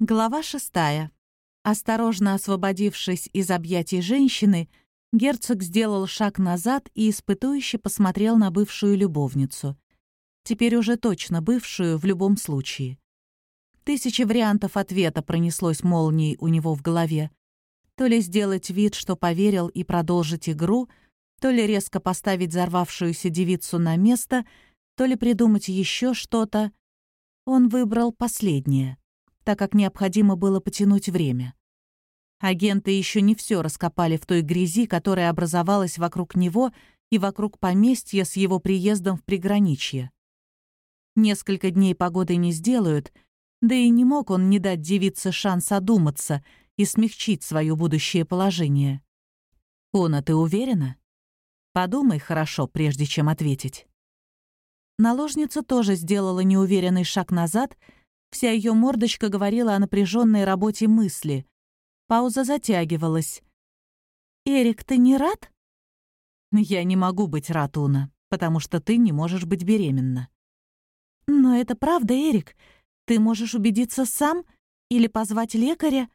Глава шестая. Осторожно освободившись из объятий женщины, герцог сделал шаг назад и испытующе посмотрел на бывшую любовницу. Теперь уже точно бывшую в любом случае. Тысячи вариантов ответа пронеслось молнией у него в голове. То ли сделать вид, что поверил и продолжить игру, то ли резко поставить взорвавшуюся девицу на место, то ли придумать еще что-то. Он выбрал последнее так как необходимо было потянуть время. Агенты еще не все раскопали в той грязи, которая образовалась вокруг него и вокруг поместья с его приездом в приграничье. Несколько дней погоды не сделают, да и не мог он не дать девице шанс одуматься и смягчить свое будущее положение. «Уна, ты уверена? Подумай хорошо, прежде чем ответить». Наложница тоже сделала неуверенный шаг назад — Вся ее мордочка говорила о напряженной работе мысли. Пауза затягивалась. «Эрик, ты не рад?» «Я не могу быть рад, Уна, потому что ты не можешь быть беременна». «Но это правда, Эрик. Ты можешь убедиться сам или позвать лекаря?»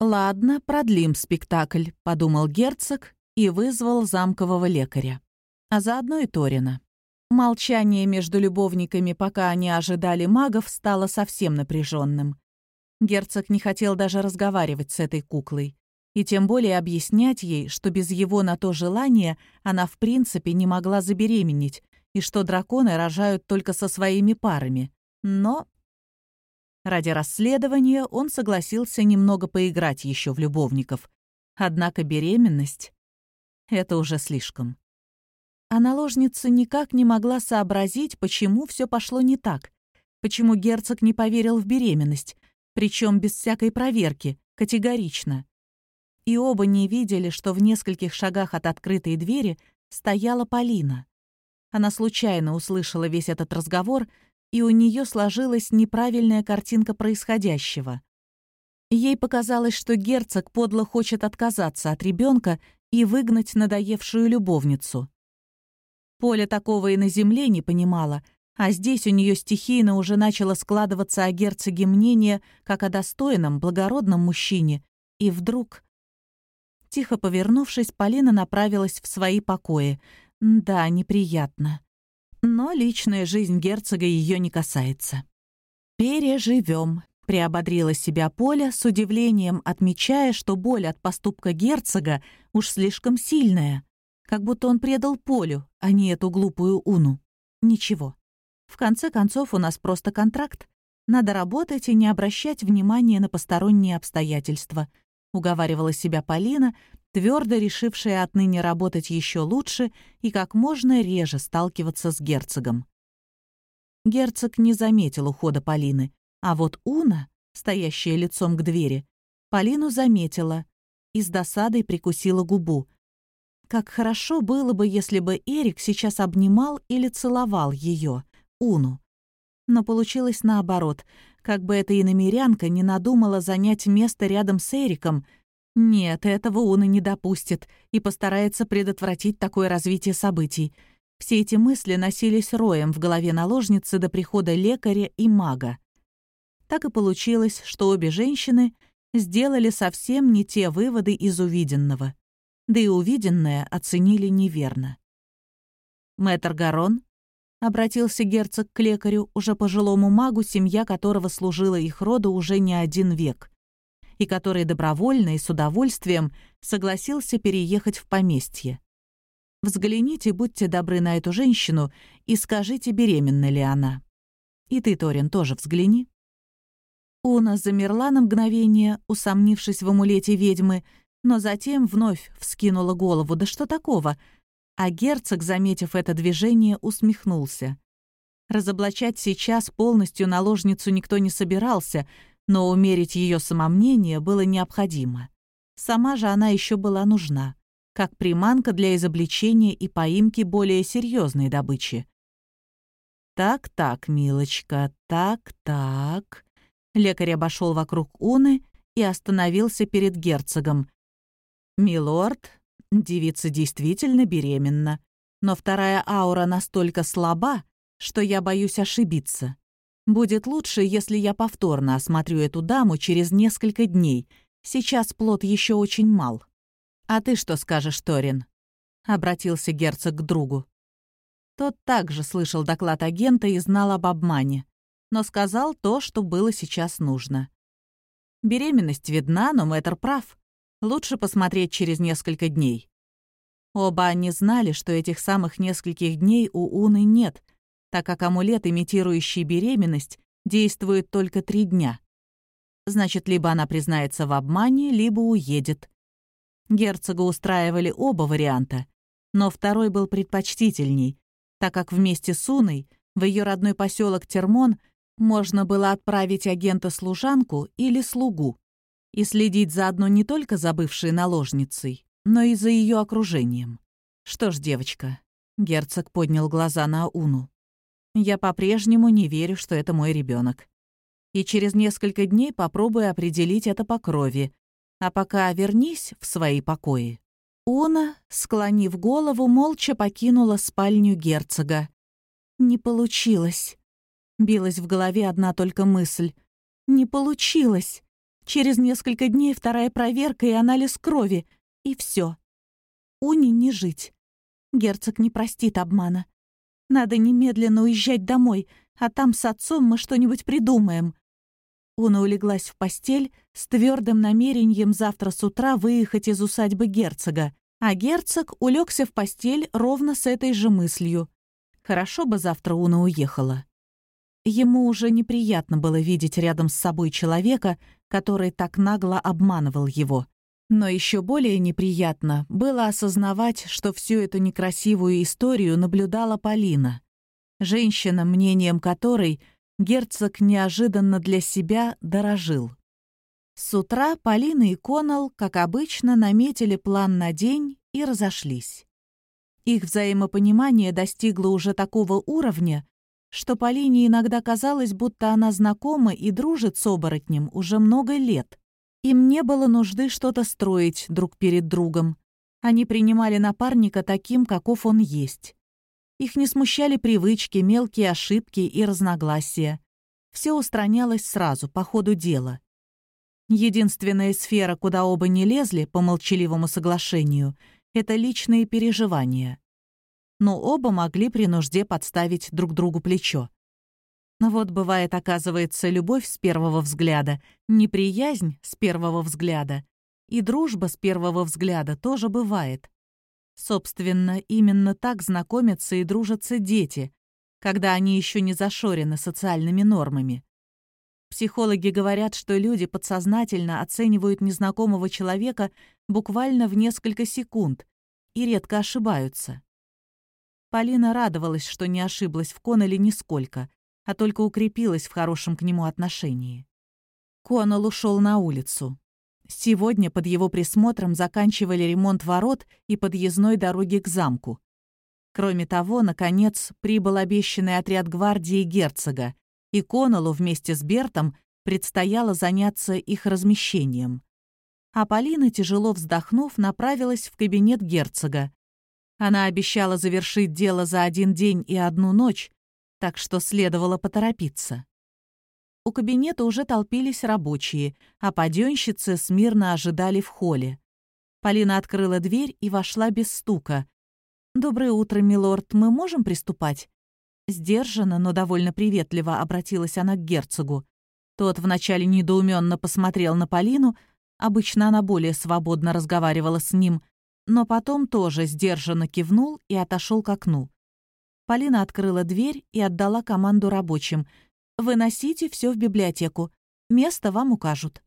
«Ладно, продлим спектакль», — подумал герцог и вызвал замкового лекаря. А заодно и Торина. Молчание между любовниками, пока они ожидали магов, стало совсем напряженным. Герцог не хотел даже разговаривать с этой куклой. И тем более объяснять ей, что без его на то желания она в принципе не могла забеременеть, и что драконы рожают только со своими парами. Но ради расследования он согласился немного поиграть еще в любовников. Однако беременность — это уже слишком. А наложница никак не могла сообразить, почему все пошло не так, почему герцог не поверил в беременность, причем без всякой проверки, категорично. И оба не видели, что в нескольких шагах от открытой двери стояла Полина. Она случайно услышала весь этот разговор, и у нее сложилась неправильная картинка происходящего. Ей показалось, что герцог подло хочет отказаться от ребенка и выгнать надоевшую любовницу. Поля такого и на земле не понимала, а здесь у нее стихийно уже начало складываться о герцоге мнение, как о достойном, благородном мужчине. И вдруг... Тихо повернувшись, Полина направилась в свои покои. Да, неприятно. Но личная жизнь герцога ее не касается. «Переживем», — приободрила себя Поля, с удивлением отмечая, что боль от поступка герцога уж слишком сильная. Как будто он предал Полю, а не эту глупую Уну. Ничего. В конце концов, у нас просто контракт. Надо работать и не обращать внимания на посторонние обстоятельства. Уговаривала себя Полина, твердо решившая отныне работать еще лучше и как можно реже сталкиваться с герцогом. Герцог не заметил ухода Полины, а вот Уна, стоящая лицом к двери, Полину заметила и с досадой прикусила губу — как хорошо было бы, если бы Эрик сейчас обнимал или целовал ее, Уну. Но получилось наоборот, как бы эта иномерянка не надумала занять место рядом с Эриком. Нет, этого Уна не допустит и постарается предотвратить такое развитие событий. Все эти мысли носились роем в голове наложницы до прихода лекаря и мага. Так и получилось, что обе женщины сделали совсем не те выводы из увиденного да и увиденное оценили неверно. «Мэтр Гарон?» — обратился герцог к лекарю, уже пожилому магу, семья которого служила их роду уже не один век, и который добровольно и с удовольствием согласился переехать в поместье. «Взгляните, будьте добры на эту женщину и скажите, беременна ли она. И ты, Торин, тоже взгляни». Уна замерла на мгновение, усомнившись в амулете ведьмы, но затем вновь вскинула голову. «Да что такого?» А герцог, заметив это движение, усмехнулся. Разоблачать сейчас полностью наложницу никто не собирался, но умерить ее самомнение было необходимо. Сама же она еще была нужна, как приманка для изобличения и поимки более серьезной добычи. «Так-так, милочка, так-так...» Лекарь обошел вокруг Уны и остановился перед герцогом. «Милорд, девица действительно беременна, но вторая аура настолько слаба, что я боюсь ошибиться. Будет лучше, если я повторно осмотрю эту даму через несколько дней. Сейчас плод еще очень мал. А ты что скажешь, Торин?» — обратился герцог к другу. Тот также слышал доклад агента и знал об обмане, но сказал то, что было сейчас нужно. Беременность видна, но мэтр прав. Лучше посмотреть через несколько дней. Оба они знали, что этих самых нескольких дней у Уны нет, так как амулет, имитирующий беременность, действует только три дня. Значит, либо она признается в обмане, либо уедет. Герцога устраивали оба варианта, но второй был предпочтительней, так как вместе с Уной в ее родной поселок Термон можно было отправить агента-служанку или слугу и следить заодно не только за бывшей наложницей, но и за ее окружением. Что ж, девочка, герцог поднял глаза на Уну. Я по-прежнему не верю, что это мой ребенок. И через несколько дней попробую определить это по крови. А пока вернись в свои покои. Уна, склонив голову, молча покинула спальню герцога. «Не получилось». Билась в голове одна только мысль. «Не получилось. Через несколько дней вторая проверка и анализ крови. И все. Уни не жить. Герцог не простит обмана. Надо немедленно уезжать домой, а там с отцом мы что-нибудь придумаем». Уна улеглась в постель с твердым намерением завтра с утра выехать из усадьбы герцога, а герцог улегся в постель ровно с этой же мыслью. Хорошо бы завтра Уна уехала. Ему уже неприятно было видеть рядом с собой человека, который так нагло обманывал его. Но еще более неприятно было осознавать, что всю эту некрасивую историю наблюдала Полина. Женщина, мнением которой — герцог неожиданно для себя дорожил. С утра Полина и Конал, как обычно, наметили план на день и разошлись. Их взаимопонимание достигло уже такого уровня, что Полине иногда казалось, будто она знакома и дружит с оборотнем уже много лет. Им не было нужды что-то строить друг перед другом. Они принимали напарника таким, каков он есть. Их не смущали привычки, мелкие ошибки и разногласия. Все устранялось сразу, по ходу дела. Единственная сфера, куда оба не лезли по молчаливому соглашению, это личные переживания. Но оба могли при нужде подставить друг другу плечо. Но вот бывает, оказывается, любовь с первого взгляда, неприязнь с первого взгляда, и дружба с первого взгляда тоже бывает. Собственно, именно так знакомятся и дружатся дети, когда они еще не зашорены социальными нормами. Психологи говорят, что люди подсознательно оценивают незнакомого человека буквально в несколько секунд и редко ошибаются. Полина радовалась, что не ошиблась в Коннелле нисколько, а только укрепилась в хорошем к нему отношении. Коннелл ушел на улицу. Сегодня под его присмотром заканчивали ремонт ворот и подъездной дороги к замку. Кроме того, наконец, прибыл обещанный отряд гвардии герцога, и Конолу вместе с Бертом предстояло заняться их размещением. А Полина, тяжело вздохнув, направилась в кабинет герцога. Она обещала завершить дело за один день и одну ночь, так что следовало поторопиться. У кабинета уже толпились рабочие, а паденщицы смирно ожидали в холле. Полина открыла дверь и вошла без стука. «Доброе утро, милорд, мы можем приступать?» Сдержанно, но довольно приветливо обратилась она к герцогу. Тот вначале недоуменно посмотрел на Полину, обычно она более свободно разговаривала с ним, но потом тоже сдержанно кивнул и отошел к окну. Полина открыла дверь и отдала команду рабочим — Выносите все в библиотеку. Место вам укажут.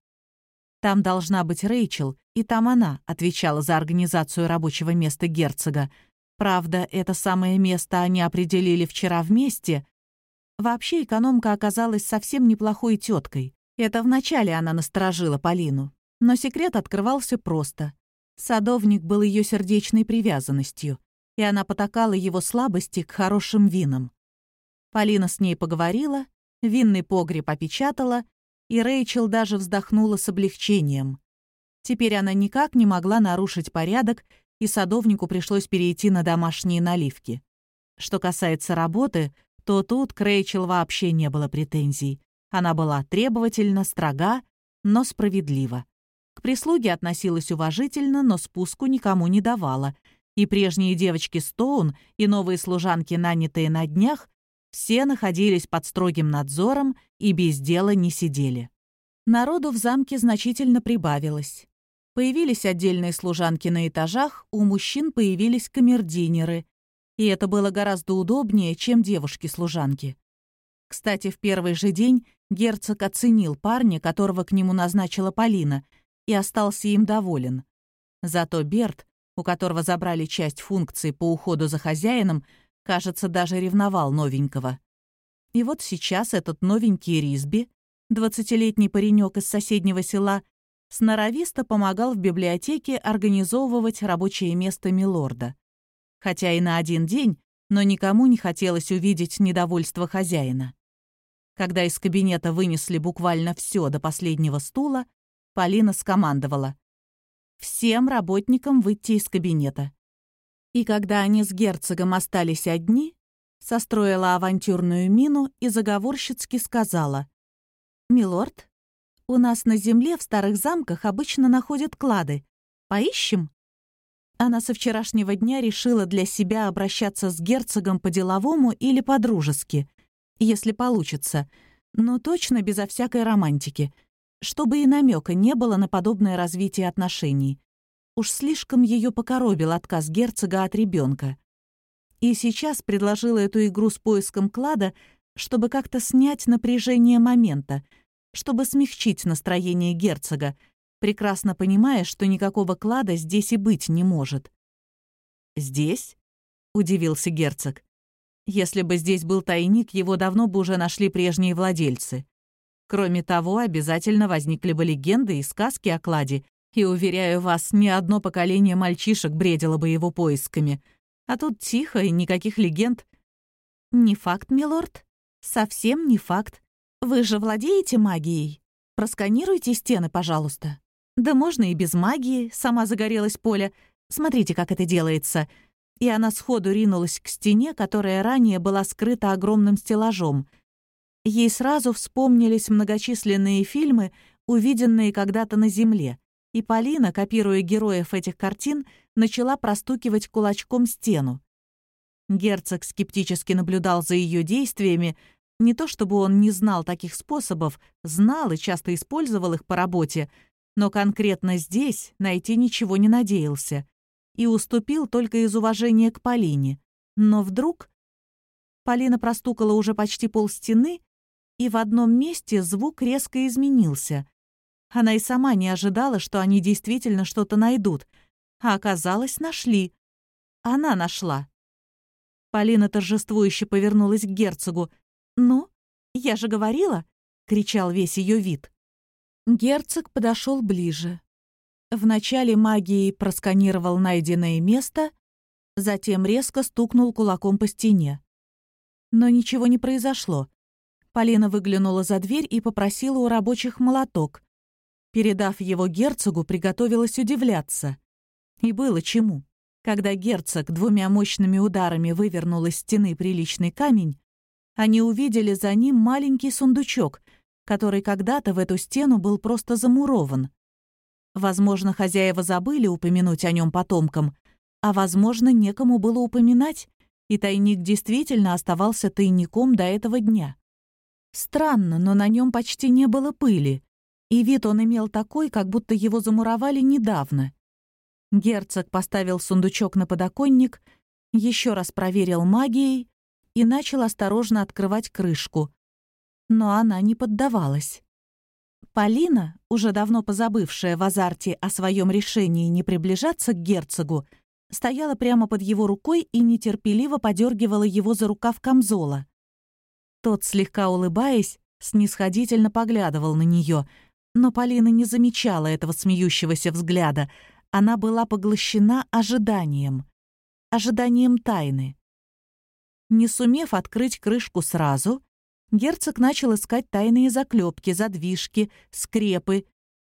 Там должна быть Рэйчел, и там она отвечала за организацию рабочего места герцога. Правда, это самое место они определили вчера вместе. Вообще экономка оказалась совсем неплохой теткой. Это вначале она насторожила Полину. Но секрет открывался просто. Садовник был ее сердечной привязанностью, и она потакала его слабости к хорошим винам. Полина с ней поговорила, винный погреб опечатала, и Рэйчел даже вздохнула с облегчением. Теперь она никак не могла нарушить порядок, и садовнику пришлось перейти на домашние наливки. Что касается работы, то тут к Рэйчел вообще не было претензий. Она была требовательна, строга, но справедлива. Прислуге относилась уважительно, но спуску никому не давала. И прежние девочки Стоун, и новые служанки, нанятые на днях, все находились под строгим надзором и без дела не сидели. Народу в замке значительно прибавилось. Появились отдельные служанки на этажах, у мужчин появились камердинеры. И это было гораздо удобнее, чем девушки-служанки. Кстати, в первый же день герцог оценил парня, которого к нему назначила Полина, и остался им доволен. Зато Берт, у которого забрали часть функций по уходу за хозяином, кажется, даже ревновал новенького. И вот сейчас этот новенький Ризби, двадцатилетний паренек из соседнего села, сноровисто помогал в библиотеке организовывать рабочее место Милорда. Хотя и на один день, но никому не хотелось увидеть недовольство хозяина. Когда из кабинета вынесли буквально все до последнего стула, Полина скомандовала. «Всем работникам выйти из кабинета». И когда они с герцогом остались одни, состроила авантюрную мину и заговорщицки сказала. «Милорд, у нас на земле в старых замках обычно находят клады. Поищем?» Она со вчерашнего дня решила для себя обращаться с герцогом по-деловому или по-дружески, если получится, но точно безо всякой романтики, чтобы и намека не было на подобное развитие отношений. Уж слишком ее покоробил отказ герцога от ребенка. И сейчас предложила эту игру с поиском клада, чтобы как-то снять напряжение момента, чтобы смягчить настроение герцога, прекрасно понимая, что никакого клада здесь и быть не может. «Здесь?» — удивился герцог. «Если бы здесь был тайник, его давно бы уже нашли прежние владельцы. Кроме того, обязательно возникли бы легенды и сказки о кладе, и, уверяю вас, ни одно поколение мальчишек бредило бы его поисками. А тут тихо и никаких легенд. Не факт, милорд. Совсем не факт. Вы же владеете магией? Просканируйте стены, пожалуйста. Да можно и без магии, сама загорелась Поля. Смотрите, как это делается. И она сходу ринулась к стене, которая ранее была скрыта огромным стеллажом. Ей сразу вспомнились многочисленные фильмы, увиденные когда-то на Земле и Полина, копируя героев этих картин, начала простукивать кулачком стену. Герцог скептически наблюдал за ее действиями, не то чтобы он не знал таких способов, знал и часто использовал их по работе, но конкретно здесь найти ничего не надеялся и уступил только из уважения к Полине. Но вдруг Полина простукала уже почти полстены, и в одном месте звук резко изменился. Она и сама не ожидала, что они действительно что-то найдут. А оказалось, нашли. Она нашла. Полина торжествующе повернулась к герцогу. «Ну, я же говорила!» — кричал весь ее вид. Герцог подошел ближе. Вначале магией просканировал найденное место, затем резко стукнул кулаком по стене. Но ничего не произошло. Полина выглянула за дверь и попросила у рабочих молоток. Передав его герцогу, приготовилась удивляться. И было чему. Когда герцог двумя мощными ударами вывернул из стены приличный камень, они увидели за ним маленький сундучок, который когда-то в эту стену был просто замурован. Возможно, хозяева забыли упомянуть о нем потомкам, а, возможно, некому было упоминать, и тайник действительно оставался тайником до этого дня. Странно, но на нем почти не было пыли, и вид он имел такой, как будто его замуровали недавно. Герцог поставил сундучок на подоконник, еще раз проверил магией и начал осторожно открывать крышку. Но она не поддавалась. Полина, уже давно позабывшая в азарте о своем решении не приближаться к герцогу, стояла прямо под его рукой и нетерпеливо подергивала его за рукав камзола. Тот, слегка улыбаясь, снисходительно поглядывал на нее — но Полина не замечала этого смеющегося взгляда. Она была поглощена ожиданием. Ожиданием тайны. Не сумев открыть крышку сразу, герцог начал искать тайные заклепки, задвижки, скрепы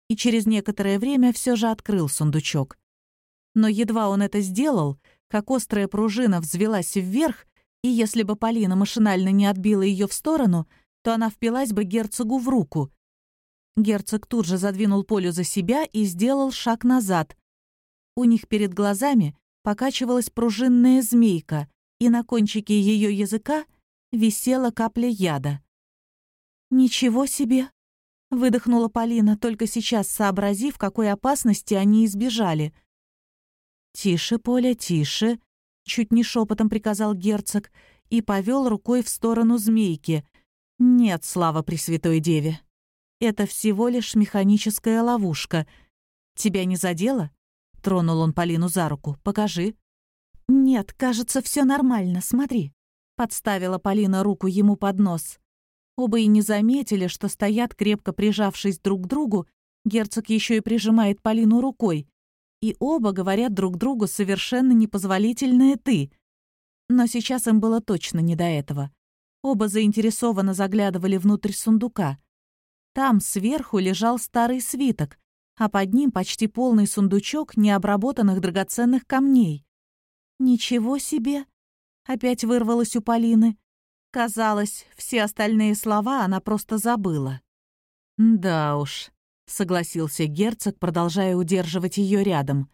и через некоторое время все же открыл сундучок. Но едва он это сделал, как острая пружина взвелась вверх И если бы Полина машинально не отбила ее в сторону, то она впилась бы герцогу в руку. Герцог тут же задвинул Полю за себя и сделал шаг назад. У них перед глазами покачивалась пружинная змейка, и на кончике ее языка висела капля яда. «Ничего себе!» — выдохнула Полина, только сейчас сообразив, какой опасности они избежали. «Тише, Поля, тише!» — чуть не шепотом приказал герцог и повел рукой в сторону змейки. «Нет, слава Пресвятой Деве! Это всего лишь механическая ловушка. Тебя не задело?» — тронул он Полину за руку. «Покажи». «Нет, кажется, все нормально, смотри», — подставила Полина руку ему под нос. Оба и не заметили, что стоят, крепко прижавшись друг к другу, герцог еще и прижимает Полину рукой, и оба говорят друг другу совершенно непозволительное «ты». Но сейчас им было точно не до этого. Оба заинтересованно заглядывали внутрь сундука. Там сверху лежал старый свиток, а под ним почти полный сундучок необработанных драгоценных камней. «Ничего себе!» — опять вырвалось у Полины. Казалось, все остальные слова она просто забыла. «Да уж», — согласился герцог, продолжая удерживать ее рядом.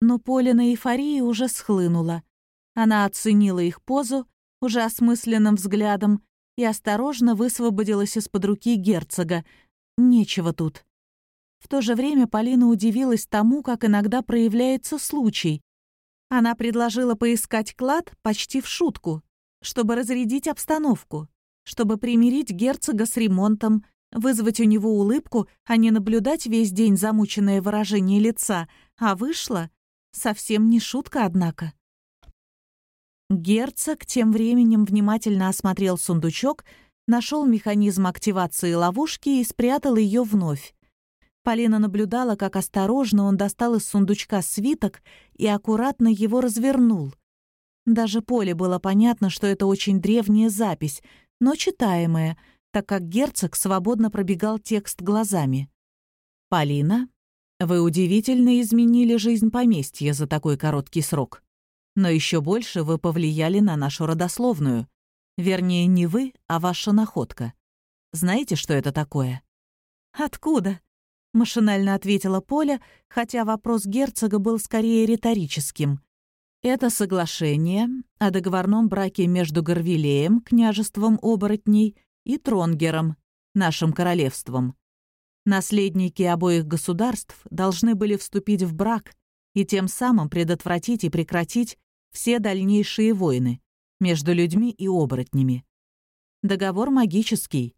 Но Поля на эйфории уже схлынула. Она оценила их позу уже осмысленным взглядом и осторожно высвободилась из-под руки герцога. Нечего тут. В то же время Полина удивилась тому, как иногда проявляется случай. Она предложила поискать клад почти в шутку, чтобы разрядить обстановку, чтобы примирить герцога с ремонтом, вызвать у него улыбку, а не наблюдать весь день замученное выражение лица, а вышло совсем не шутка, однако. Герцог тем временем внимательно осмотрел сундучок, нашел механизм активации ловушки и спрятал ее вновь. Полина наблюдала, как осторожно он достал из сундучка свиток и аккуратно его развернул. Даже Поле было понятно, что это очень древняя запись, но читаемая, так как герцог свободно пробегал текст глазами. «Полина, вы удивительно изменили жизнь поместья за такой короткий срок. Но еще больше вы повлияли на нашу родословную. Вернее, не вы, а ваша находка. Знаете, что это такое?» «Откуда?» — машинально ответила Поля, хотя вопрос герцога был скорее риторическим. Это соглашение о договорном браке между Горвилеем, княжеством оборотней, и Тронгером, нашим королевством. Наследники обоих государств должны были вступить в брак и тем самым предотвратить и прекратить все дальнейшие войны между людьми и оборотнями. Договор магический,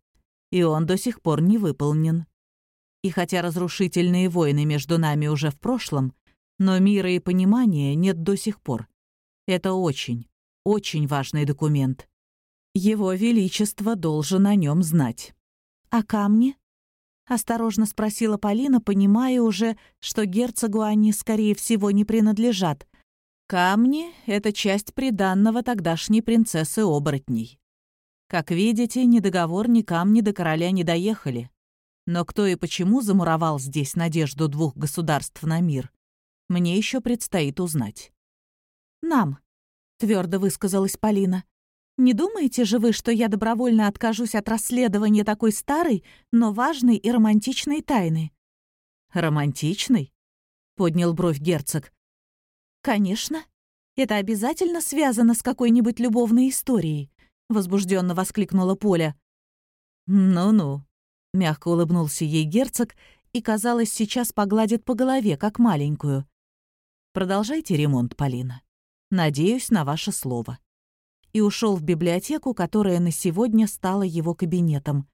и он до сих пор не выполнен. И хотя разрушительные войны между нами уже в прошлом, но мира и понимания нет до сих пор. Это очень, очень важный документ. Его Величество должен о нем знать. «А камни?» — осторожно спросила Полина, понимая уже, что герцогу они, скорее всего, не принадлежат. «Камни — это часть приданного тогдашней принцессы оборотней. Как видите, ни договор, ни камни до короля не доехали. Но кто и почему замуровал здесь надежду двух государств на мир, мне еще предстоит узнать. «Нам», — твердо высказалась Полина. «Не думаете же вы, что я добровольно откажусь от расследования такой старой, но важной и романтичной тайны?» «Романтичной?» — поднял бровь герцог. «Конечно. Это обязательно связано с какой-нибудь любовной историей», — возбужденно воскликнула Поля. «Ну-ну», — мягко улыбнулся ей герцог и, казалось, сейчас погладит по голове, как маленькую. Продолжайте ремонт, Полина. Надеюсь на ваше слово». И ушел в библиотеку, которая на сегодня стала его кабинетом.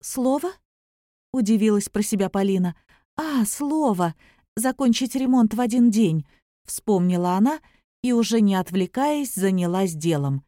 «Слово?» — удивилась про себя Полина. «А, слово! Закончить ремонт в один день!» — вспомнила она и, уже не отвлекаясь, занялась делом.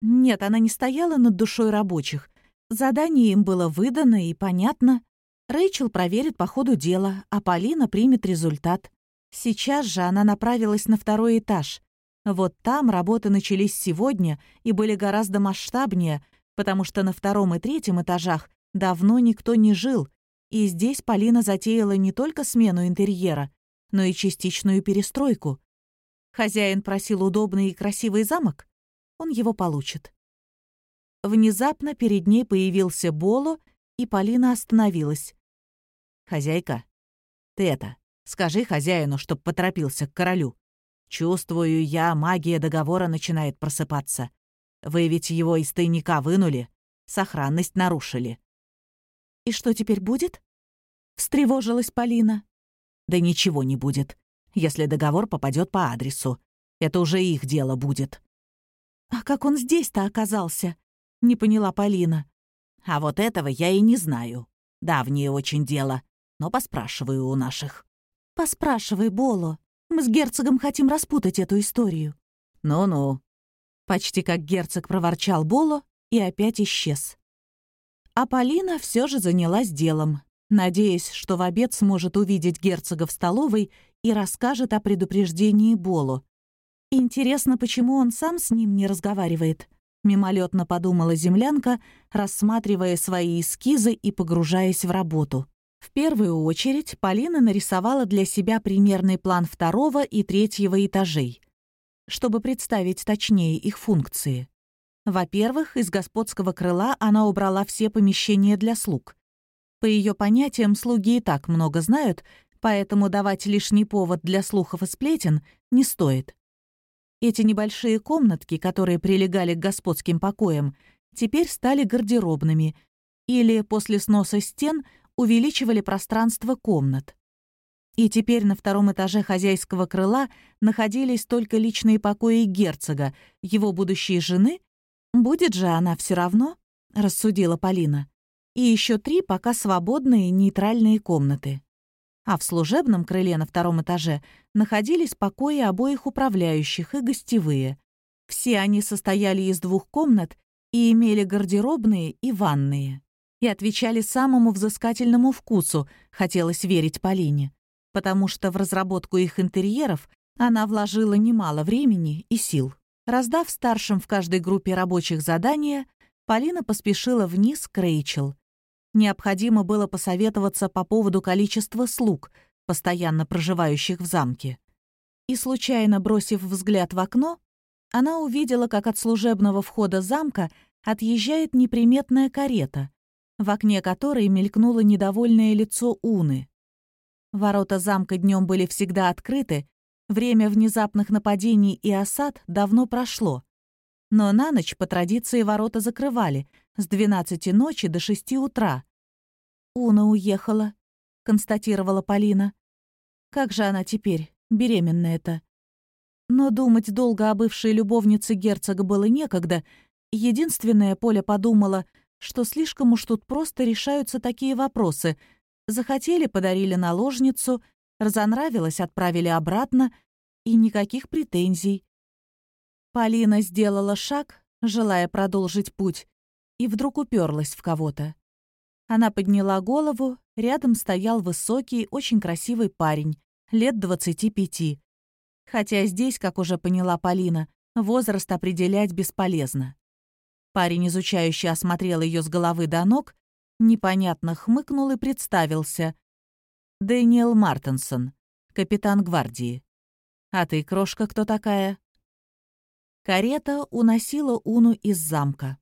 Нет, она не стояла над душой рабочих. Задание им было выдано и понятно. Рэйчел проверит по ходу дела, а Полина примет результат. Сейчас же она направилась на второй этаж. Вот там работы начались сегодня и были гораздо масштабнее, потому что на втором и третьем этажах давно никто не жил, и здесь Полина затеяла не только смену интерьера, но и частичную перестройку. Хозяин просил удобный и красивый замок. он его получит. Внезапно перед ней появился Боло, и Полина остановилась. «Хозяйка, ты это, скажи хозяину, чтоб поторопился к королю. Чувствую я, магия договора начинает просыпаться. Вы ведь его из тайника вынули, сохранность нарушили». «И что теперь будет?» — встревожилась Полина. «Да ничего не будет, если договор попадет по адресу. Это уже их дело будет». «А как он здесь-то оказался?» — не поняла Полина. «А вот этого я и не знаю. Давнее очень дело, но поспрашиваю у наших». «Поспрашивай, Боло. Мы с герцогом хотим распутать эту историю». «Ну-ну». Почти как герцог проворчал Боло и опять исчез. А Полина все же занялась делом, надеясь, что в обед сможет увидеть герцога в столовой и расскажет о предупреждении Болу. Интересно, почему он сам с ним не разговаривает? Мимолетно подумала землянка, рассматривая свои эскизы и погружаясь в работу. В первую очередь Полина нарисовала для себя примерный план второго и третьего этажей, чтобы представить точнее их функции. Во-первых, из господского крыла она убрала все помещения для слуг. По ее понятиям, слуги и так много знают, поэтому давать лишний повод для слухов и сплетен не стоит. Эти небольшие комнатки, которые прилегали к господским покоям, теперь стали гардеробными или после сноса стен увеличивали пространство комнат. И теперь на втором этаже хозяйского крыла находились только личные покои герцога, его будущей жены. «Будет же она все равно», — рассудила Полина и еще три пока свободные нейтральные комнаты. А в служебном крыле на втором этаже находились покои обоих управляющих и гостевые. Все они состояли из двух комнат и имели гардеробные и ванные. И отвечали самому взыскательному вкусу, хотелось верить Полине, потому что в разработку их интерьеров она вложила немало времени и сил. Раздав старшим в каждой группе рабочих задания, Полина поспешила вниз к Рэйчел, необходимо было посоветоваться по поводу количества слуг, постоянно проживающих в замке. И, случайно бросив взгляд в окно, она увидела, как от служебного входа замка отъезжает неприметная карета, в окне которой мелькнуло недовольное лицо Уны. Ворота замка днем были всегда открыты, время внезапных нападений и осад давно прошло. Но на ночь по традиции ворота закрывали с 12 ночи до 6 утра. «Уна уехала», — констатировала Полина. «Как же она теперь, беременная-то?» Но думать долго о бывшей любовнице герцога было некогда. Единственное, Поля подумала, что слишком уж тут просто решаются такие вопросы. Захотели — подарили наложницу, разонравилось — отправили обратно, и никаких претензий. Полина сделала шаг, желая продолжить путь, и вдруг уперлась в кого-то. Она подняла голову, рядом стоял высокий, очень красивый парень, лет 25. Хотя здесь, как уже поняла Полина, возраст определять бесполезно. Парень, изучающий, осмотрел ее с головы до ног, непонятно хмыкнул и представился. «Дэниел Мартенсон, капитан гвардии. А ты, крошка, кто такая?» Карета уносила Уну из замка.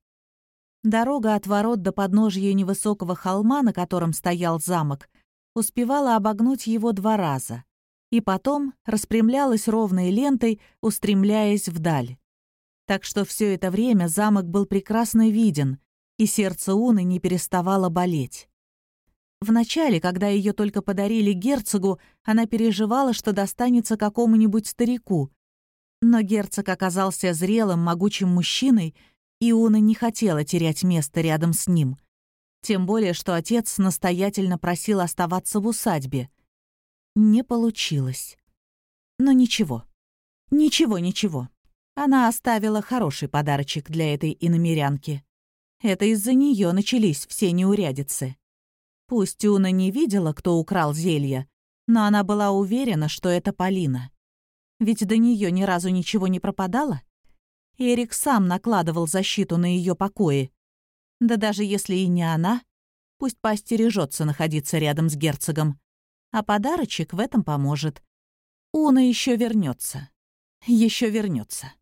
Дорога от ворот до подножья невысокого холма, на котором стоял замок, успевала обогнуть его два раза. И потом распрямлялась ровной лентой, устремляясь вдаль. Так что все это время замок был прекрасно виден, и сердце Уны не переставало болеть. Вначале, когда ее только подарили герцогу, она переживала, что достанется какому-нибудь старику, но герцог оказался зрелым, могучим мужчиной, и Уна не хотела терять место рядом с ним. Тем более, что отец настоятельно просил оставаться в усадьбе. Не получилось. Но ничего. Ничего, ничего. Она оставила хороший подарочек для этой иномерянки. Это из-за нее начались все неурядицы. Пусть Уна не видела, кто украл зелье, но она была уверена, что это Полина. Ведь до нее ни разу ничего не пропадало. Эрик сам накладывал защиту на ее покои. Да даже если и не она, пусть поостережется находиться рядом с герцогом. А подарочек в этом поможет. Уна еще вернется. Еще вернется.